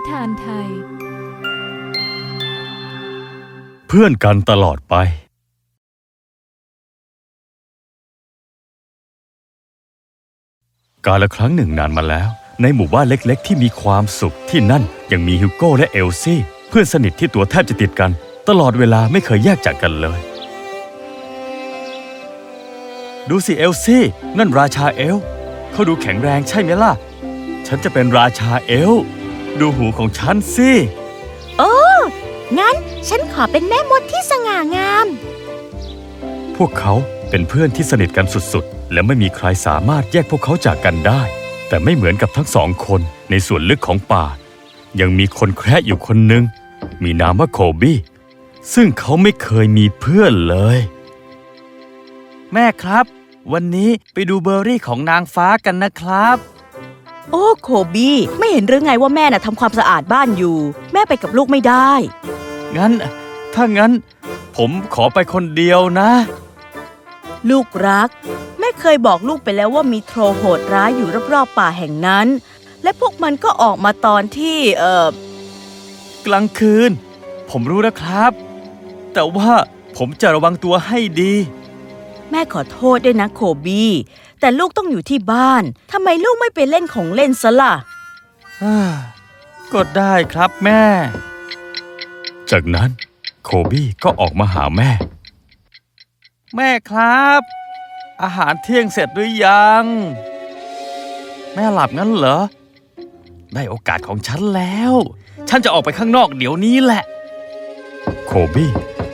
นิทานไทย เพื่อนกันตลอดไป กาละครั้งหนึ่งนานมาแล้ว ในหมู่บ้านเล็กๆ ที่มีความสุขที่นั่นยังมีฮิวโก้และเอลซี่ เพื่อนสนิทที่ตัวแทบจะติดกัน ตลอดเวลาไม่เคยแยกจากกันเลย ดูสิเอลซี่ นั่นราชาเอลเขาดูแข็งแรงใช่ไหมล่ะ ฉันจะเป็นราชาเอล ดูหูของฉันสิ โอ้ งั้นฉันขอเป็นแม่มดที่สง่างาม พวกเขาเป็นเพื่อนที่สนิทกันสุดๆ และไม่มีใครสามารถแยกพวกเขาจากกันได้ แต่ไม่เหมือนกับทั้งสองคนในส่วนลึกของป่า ยังมีคนแคระอยู่คนหนึ่ง มีนามว่าโคบี้ ซึ่งเขาไม่เคยมีเพื่อนเลย แม่ครับ วันนี้ไปดูเบอร์รี่ของนางฟ้ากันนะครับ โอ้โคบี้ไม่เห็นหรือไงว่าแม่น่ะทำความสะอาดบ้านอยู่ แม่ไปกับลูกไม่ได้ งั้น ถ้างั้น ผมขอไปคนเดียวนะ ลูกรัก แม่เคยบอกลูกไปแล้วว่ามีโทรโหดร้ายอยู่รอบๆป่าแห่งนั้น และพวกมันก็ออกมาตอนที่เอ่อกลางคืน ผมรู้นะครับ แต่ว่าผมจะระวังตัวให้ดี แม่ขอโทษด้วยนะโคบี้ แต่ลูกต้องอยู่ที่บ้านทำไมลูกไม่ไปเล่นของเล่นซะล่ะอ่าก็ได้ครับแม่ จากนั้นโคบี้ก็ออกมาหาแม่ แม่ครับ อาหารเที่ยงเสร็จหรือยัง แม่หลับงั้นเหรอ ได้โอกาสของฉันแล้ว ฉันจะออกไปข้างนอกเดี๋ยวนี้แหละ โคบี้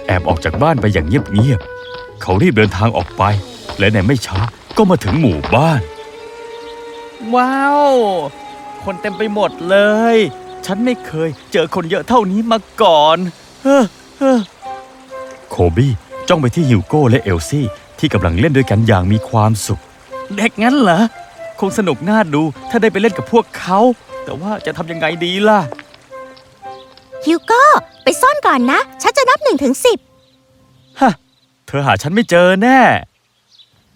แอบออกจากบ้านไปอย่างเงียบๆเขารีบเดินทางออกไป และในไม่ช้า ก็มาถึงหมู่บ้าน ว้าว คนเต็มไปหมดเลย ฉันไม่เคยเจอคนเยอะเท่านี้มาก่อนเฮ้อเฮ้อโคบี้จ้องไปที่ฮิวโก้และเอลซี่ ที่กำลังเล่นด้วยกันอย่างมีความสุข เด็กงั้นเหรอ คงสนุกน่าดูถ้าได้ไปเล่นกับพวกเขา แต่ว่าจะทำยังไงดีล่ะ ฮิวโก้ไปซ่อนก่อนนะ ฉันจะนับหนึ่งถึงสิบ ฮะ เธอหาฉันไม่เจอแน่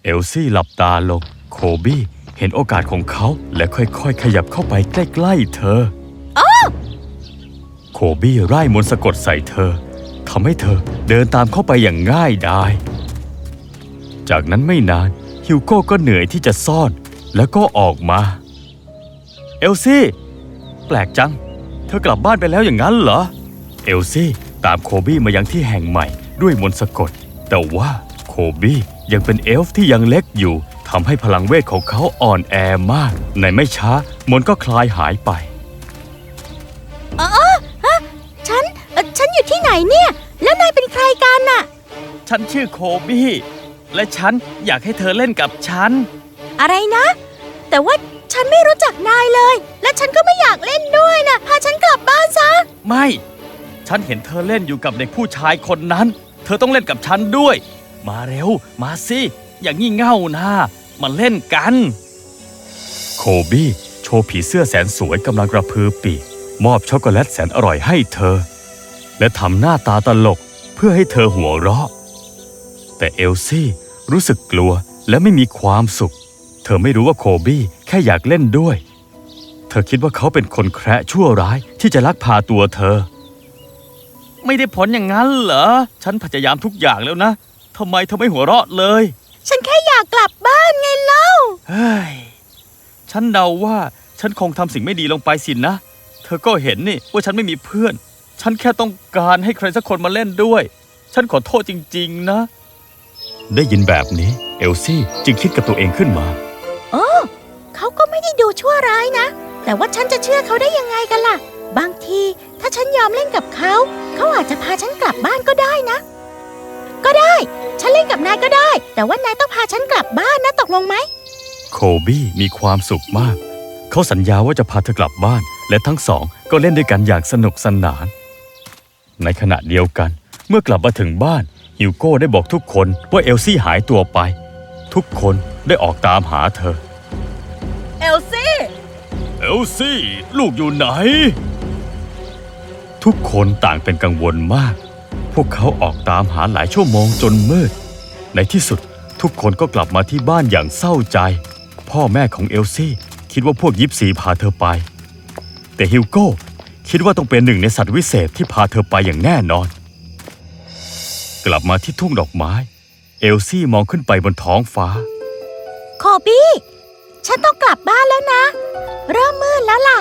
เอลซี่หลับตาลง โคบี้เห็นโอกาสของเขาและค่อยๆ ขยับเข้าไปใกล้ๆเธอ โคบี้ไล่มนต์สะกดใส่เธอทำให้เธอเดินตามเข้าไปอย่างง่ายดาย จากนั้นไม่นานฮิวโก้ก็เหนื่อยที่จะซ่อน แล้วก็ออกมา เอลซี่ แปลกจัง เธอกลับบ้านไปแล้วอย่างนั้นเหรอ เอลซี่ตามโคบี้มายังที่แห่งใหม่ด้วยมนต์สะกด แต่ว่าโคบี้ ยังเป็นเอลฟ์ที่ยังเล็กอยู่ทำให้พลังเวทของเขาอ่อนแอมาก ในไม่ช้า มนต์ก็คลายหายไปฉันเอ่อฉันอยู่ที่ไหนเนี่ย แล้วนายเป็นใครกันน่ะ ฉันชื่อโคบี้ และฉันอยากให้เธอเล่นกับฉัน อะไรนะ แต่ว่าฉันไม่รู้จักนายเลย และฉันก็ไม่อยากเล่นด้วยนะพาฉันกลับบ้านซะ ไม่ ฉันเห็นเธอเล่นอยู่กับเด็กผู้ชายคนนั้น เธอต้องเล่นกับฉันด้วย มาเร็ว มาสิ อย่างงี่เง่านะมาเล่นกัน โคบี้โชว์ผีเสื้อแสนสวยกำลังกระพือปีกมอบช็อกโกแลตแสนอร่อยให้เธอ และทำหน้าตาตลกเพื่อให้เธอหัวเราะ แต่เอลซี่รู้สึกกลัวและไม่มีความสุข เธอไม่รู้ว่าโคบี้แค่อยากเล่นด้วย เธอคิดว่าเขาเป็นคนแคระชั่วร้ายที่จะลักพาตัวเธอ ไม่ได้ผลอย่างนั้นเหรอ ฉันพยายามทุกอย่างแล้วนะ ทำไมเธอไม่หัวเราะเลย ฉันแค่อยากกลับบ้านไงเล่า เฮ้ย ฉันเดาว่าฉันคงทำสิ่งไม่ดีลงไปสินะ เธอก็เห็นนี่ว่าฉันไม่มีเพื่อน ฉันแค่ต้องการให้ใครสักคนมาเล่นด้วย ฉันขอโทษจริง ๆ นะ ได้ยินแบบนี้ เอลซี่จึงคิดกับตัวเองขึ้นมา โอ้เขาก็ไม่ได้ดูชั่วร้ายนะ แต่ว่าฉันจะเชื่อเขาได้ยังไงกันล่ะ บางทีถ้าฉันยอมเล่นกับเขา เขาอาจจะพาฉันกลับบ้านก็ได้นะ ก็ได้ ฉันเล่นกับนายก็ได้ แต่ว่านายต้องพาฉันกลับบ้านนะตกลงไหม โคบี้มีความสุขมาก เขาสัญญาว่าจะพาเธอกลับบ้าน และทั้งสองก็เล่นด้วยกันอย่างสนุกสนาน ในขณะเดียวกัน เมื่อกลับมาถึงบ้านฮิวโก้ได้บอกทุกคนว่าเอลซี่หายตัวไป ทุกคนได้ออกตามหาเธอ เอลซี่ เอลซี่ ลูกอยู่ไหน ทุกคนต่างเป็นกังวลมาก พวกเขาออกตามหาหลายชั่วโมงจนมืด ในที่สุดทุกคนก็กลับมาที่บ้านอย่างเศร้าใจ พ่อแม่ของเอลซี่คิดว่าพวกยิปซีพาเธอไป แต่ฮิวโก้คิดว่าต้องเป็นหนึ่งในสัตว์วิเศษที่พาเธอไปอย่างแน่นอน กลับมาที่ทุ่งดอกไม้ เอลซี่มองขึ้นไปบนท้องฟ้า โคบี้ ฉันต้องกลับบ้านแล้วนะ เริ่มมืดแล้วล่ะ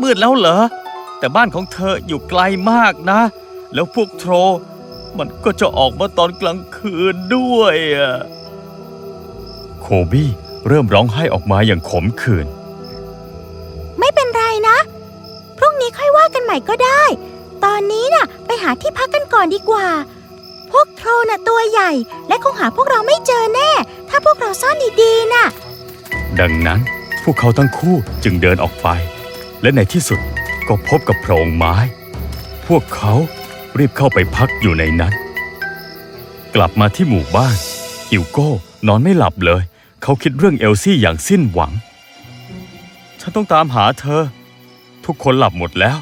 มืดแล้วเหรอ แต่บ้านของเธออยู่ไกลมากนะ แล้วพวกโทร มันก็จะออกมาตอนกลางคืนด้วยอะโคบี้เริ่มร้องไห้ออกมาอย่างขมขื่นไม่เป็นไรนะ พรุ่งนี้ค่อยว่ากันใหม่ก็ได้ ตอนนี้น่ะ ไปหาที่พักกันก่อนดีกว่า พวกโทรน่ะตัวใหญ่ และคงหาพวกเราไม่เจอแน่ ถ้าพวกเราซ่อนดีๆน่ะ ดังนั้นพวกเขาทั้งคู่จึงเดินออกไป และในที่สุดก็พบกับโพรงไม้ พวกเขา รีบเข้าไปพักอยู่ในนั้น กลับมาที่หมู่บ้านฮิวโก้นอนไม่หลับเลย เขาคิดเรื่องเอลซี่อย่างสิ้นหวัง ฉันต้องตามหาเธอ ทุกคนหลับหมดแล้ว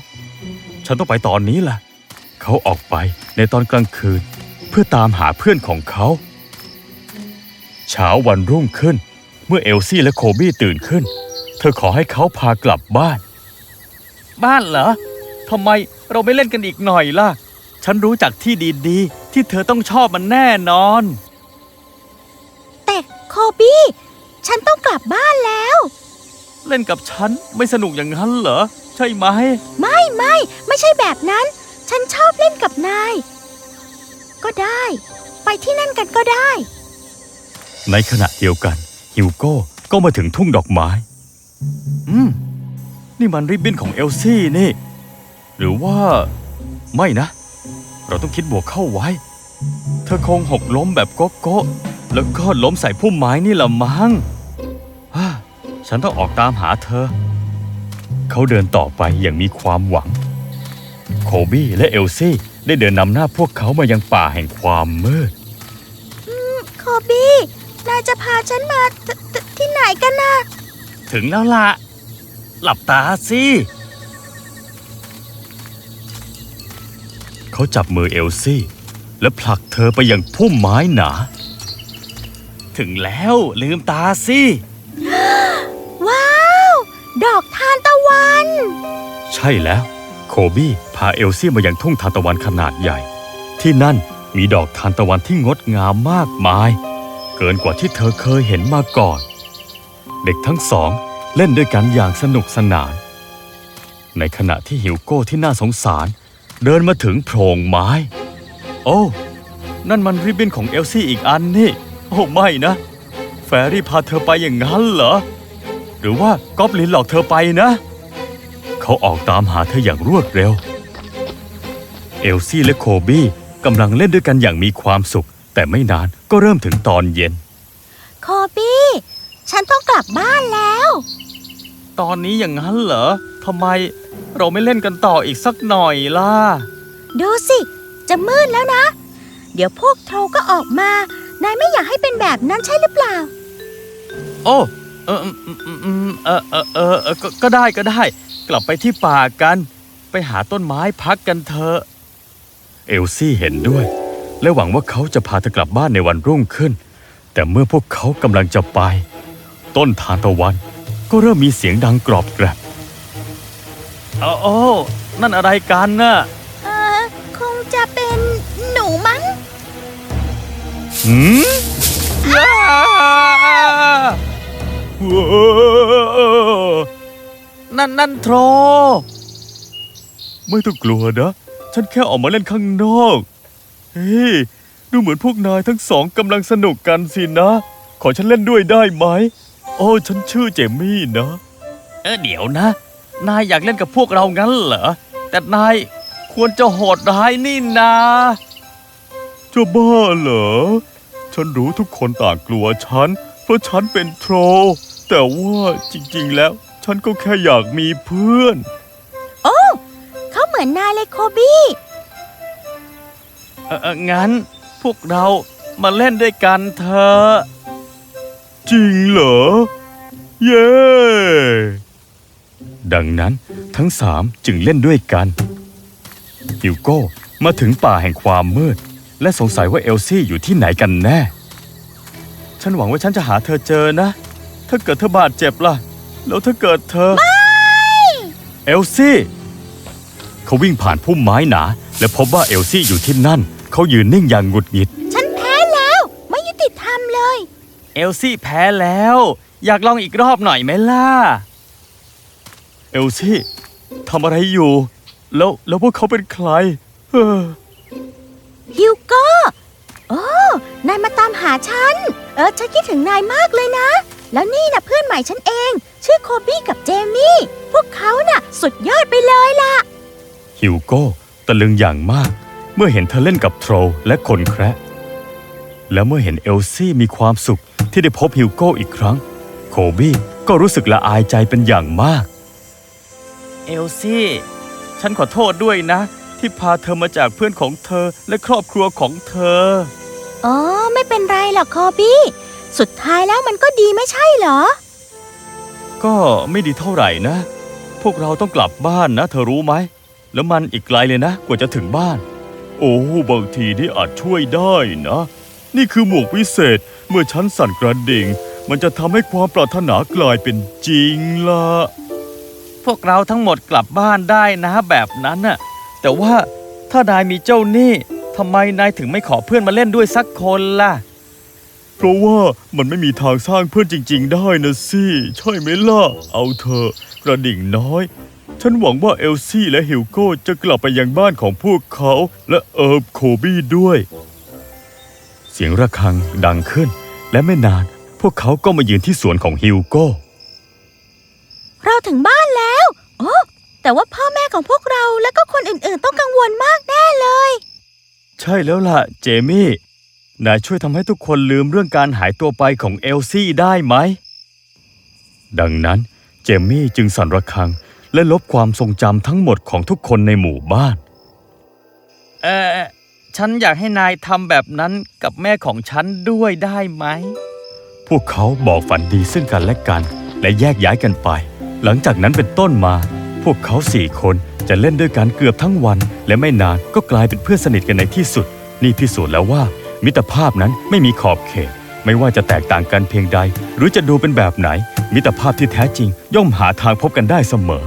ฉันต้องไปตอนนี้แหละเขาออกไปในตอนกลางคืน เพื่อตามหาเพื่อนของเขาเช้าวันรุ่งขึ้น เมื่อเอลซี่และโคบี้ตื่นขึ้น เธอขอให้เขาพากลับบ้าน บ้านเหรอทำไมเราไม่เล่นกันอีกหน่อยล่ะ ฉันรู้จักที่ดีๆ ที่เธอต้องชอบมันแน่นอน แต่โคบี้ ฉันต้องกลับบ้านแล้ว เล่นกับฉันไม่สนุกอย่างนั้นเหรอ ใช่ไหม ไม่ไม่ไม่ใช่แบบนั้น ฉันชอบเล่นกับนาย ก็ได้ ไปที่นั่นกันก็ได้ ในขณะเดียวกัน ฮิวโก้ก็มาถึงทุ่งดอกไม้ อืม นี่มันริบบิ้นของเอลซี่นี่ หรือว่า ไม่นะ เราต้องคิดบวกเข้าไว้ เธอคงหกล้มแบบโก๊ะโก๊ะแล้วก็ล้มใส่พุ่มไม้นี่ละมั้งฮ่าฉันต้องออกตามหาเธอ เขาเดินต่อไปอย่างมีความหวัง โคบี้และเอลซี่ได้เดินนำหน้าพวกเขามายังป่าแห่งความมืดโคบี้นายจะพาฉันมาททที่ไหนกันนะ ถึงแล้วล่ะหลับตาสิ เขาจับมือเอลซี่ และผลักเธอไปยังพุ่มไม้หนา ถึงแล้วลืมตาสิ ว้าว ดอกทานตะวัน ใช่แล้ว โคบี้พาเอลซี่มายังทุ่งทานตะวันขนาดใหญ่ ที่นั่นมีดอกทานตะวันที่งดงามมากมาย เกินกว่าที่เธอเคยเห็นมาก่อน เด็กทั้งสองเล่นด้วยกันอย่างสนุกสนาน ในขณะที่หิวโก้ที่น่าสงสาร เดินมาถึงโพรงไม้ โอ้ นั่นมันริบบิ้นของเอลซี่อีกอันนี่ โอ้ไม่นะ แฟรี่พาเธอไปอย่างนั้นเหรอ หรือว่ากอบลินหลอกเธอไปนะ เขาออกตามหาเธออย่างรวดเร็ว เอลซี่และโคบี้กำลังเล่นด้วยกันอย่างมีความสุข แต่ไม่นานก็เริ่มถึงตอนเย็น โคบี้ ฉันต้องกลับบ้านแล้ว ตอนนี้อย่างนั้นเหรอทำไม เราไม่เล่นกันต่ออีกสักหน่อยล่ะ ดูสิ จะมืดแล้วนะ เดี๋ยวพวกโทรก็ออกมา นายไม่อยากให้เป็นแบบนั้นใช่หรือเปล่า โอ้ เอออืมอืมอืมเออเออเออเออก็ก็ได้ก็ได้ กลับไปที่ป่ากัน ไปหาต้นไม้พักกันเถอะ เอลซี่เห็นด้วย และหวังว่าเขาจะพาเธอกลับบ้านในวันรุ่งขึ้น แต่เมื่อพวกเขากำลังจะไป ต้นทานตะวันก็เริ่มมีเสียงดังกรอบแกรบ โอ้โอ้นั่นอะไรกันน่ะเออคงจะเป็นหนูมั้งหืมว้าวนั่นนั่นโทร ไม่ต้องกลัวนะ ฉันแค่ออกมาเล่นข้างนอก เฮ้ย ดูเหมือนพวกนายทั้งสองกำลังสนุกกันสินะ ขอฉันเล่นด้วยได้ไหม โอ้ ฉันชื่อเจมี่นะ เออเดี๋ยวนะ นายอยากเล่นกับพวกเรางั้นเหรอ แต่นายควรจะโหดร้ายนี่นาจะบ้าเหรอ ฉันรู้ทุกคนต่างกลัวฉัน เพราะฉันเป็นโทร แต่ว่าจริงๆแล้ว ฉันก็แค่อยากมีเพื่อน โอ้ เขาเหมือนนายเลยโคบี้เออเอองั้นพวกเรามาเล่นด้วยกันเถอะ จริงเหรอ เย้ ดังนั้นทั้งสามจึงเล่นด้วยกัน ฮิวโก้มาถึงป่าแห่งความมืด และสงสัยว่าเอลซี่อยู่ที่ไหนกันแน่ ฉันหวังว่าฉันจะหาเธอเจอนะ ถ้าเกิดเธอบาดเจ็บล่ะ แล้วถ้าเกิดเธอ เอลซี่ เขาวิ่งผ่านพุ่มไม้หนา และพบว่าเอลซี่อยู่ที่นั่น เขายืนนิ่งอย่างหงุดหงิด ฉันแพ้แล้ว ไม่ยุติธรรมเลย เอลซี่แพ้แล้ว อยากลองอีกรอบหน่อยไหมล่ะ เอลซี่ทำอะไรอยู่ แล้วแล้วพวกเขาเป็นใครเออฮิวโก้โอ้นายมาตามหาฉัน เออฉันคิดถึงนายมากเลยนะ แล้วนี่นะเพื่อนใหม่ฉันเอง ชื่อโคบี้กับเจมี่ พวกเขาน่ะ สุดยอดไปเลยล่ะ ฮิวโก้ตะลึงอย่างมาก เมื่อเห็นเธอเล่นกับโทรลล์และคนแคระและเมื่อเห็นเอลซี่มีความสุขที่ได้พบฮิวโก้อีกครั้ง โคบี้ก็รู้สึกละอายใจเป็นอย่างมาก เอลซี่ ฉันขอโทษด้วยนะ ที่พาเธอมาจากเพื่อนของเธอและครอบครัวของเธอ อ๋อ ไม่เป็นไรหรอกโคบี้ สุดท้ายแล้วมันก็ดีไม่ใช่เหรอ ก็ไม่ดีเท่าไหร่นะ พวกเราต้องกลับบ้านนะ เธอรู้ไหม แล้วมันอีกไกลเลยนะ กว่าจะถึงบ้าน โอ้บางทีนี่อาจช่วยได้นะ นี่คือหมวกวิเศษเมื่อฉันสั่นกระดิ่ง มันจะทำให้ความปรารถนากลายเป็นจริงล่ะ พวกเราทั้งหมดกลับบ้านได้นะแบบนั้นน่ะ แต่ว่าถ้านายมีเจ้าหนี้ทำไมนายถึงไม่ขอเพื่อนมาเล่นด้วยสักคนล่ะ เพราะว่ามันไม่มีทางสร้างเพื่อนจริง ๆ ได้นะสิใช่ไหมล่ะ เอาเถอะกระดิ่งน้อย ฉันหวังว่าเอลซี่และฮิวโก้จะกลับไปยังบ้านของพวกเขาและเอิร์บโคบี้ด้วย เสียงระฆังดังขึ้น และไม่นานพวกเขาก็มายืนที่สวนของฮิวโก้ เราถึงบ้านแล้ว โอ้แต่ว่าพ่อแม่ของพวกเราและก็คนอื่นๆ ต้องกังวลมากแน่เลย ใช่แล้วล่ะ เจมี่นายช่วยทำให้ทุกคนลืมเรื่องการหายตัวไปของเอลซี่ได้ไหม ดังนั้นเจมี่จึงสั่นระฆัง และลบความทรงจำทั้งหมดของทุกคนในหมู่บ้าน เออฉันอยากให้นายทำแบบนั้นกับแม่ของฉันด้วยได้ไหม พวกเขาบอกฝันดีซึ่งกันและกัน และแยกย้ายกันไป หลังจากนั้นเป็นต้นมา พวกเขาสี่คนจะเล่นด้วยกันเกือบทั้งวัน และไม่นานก็กลายเป็นเพื่อนสนิทกันในที่สุด นี่พิสูจน์แล้วว่า มิตรภาพนั้นไม่มีขอบเขต ไม่ว่าจะแตกต่างกันเพียงใด หรือจะดูเป็นแบบไหน มิตรภาพที่แท้จริง ย่อมหาทางพบกันได้เสมอ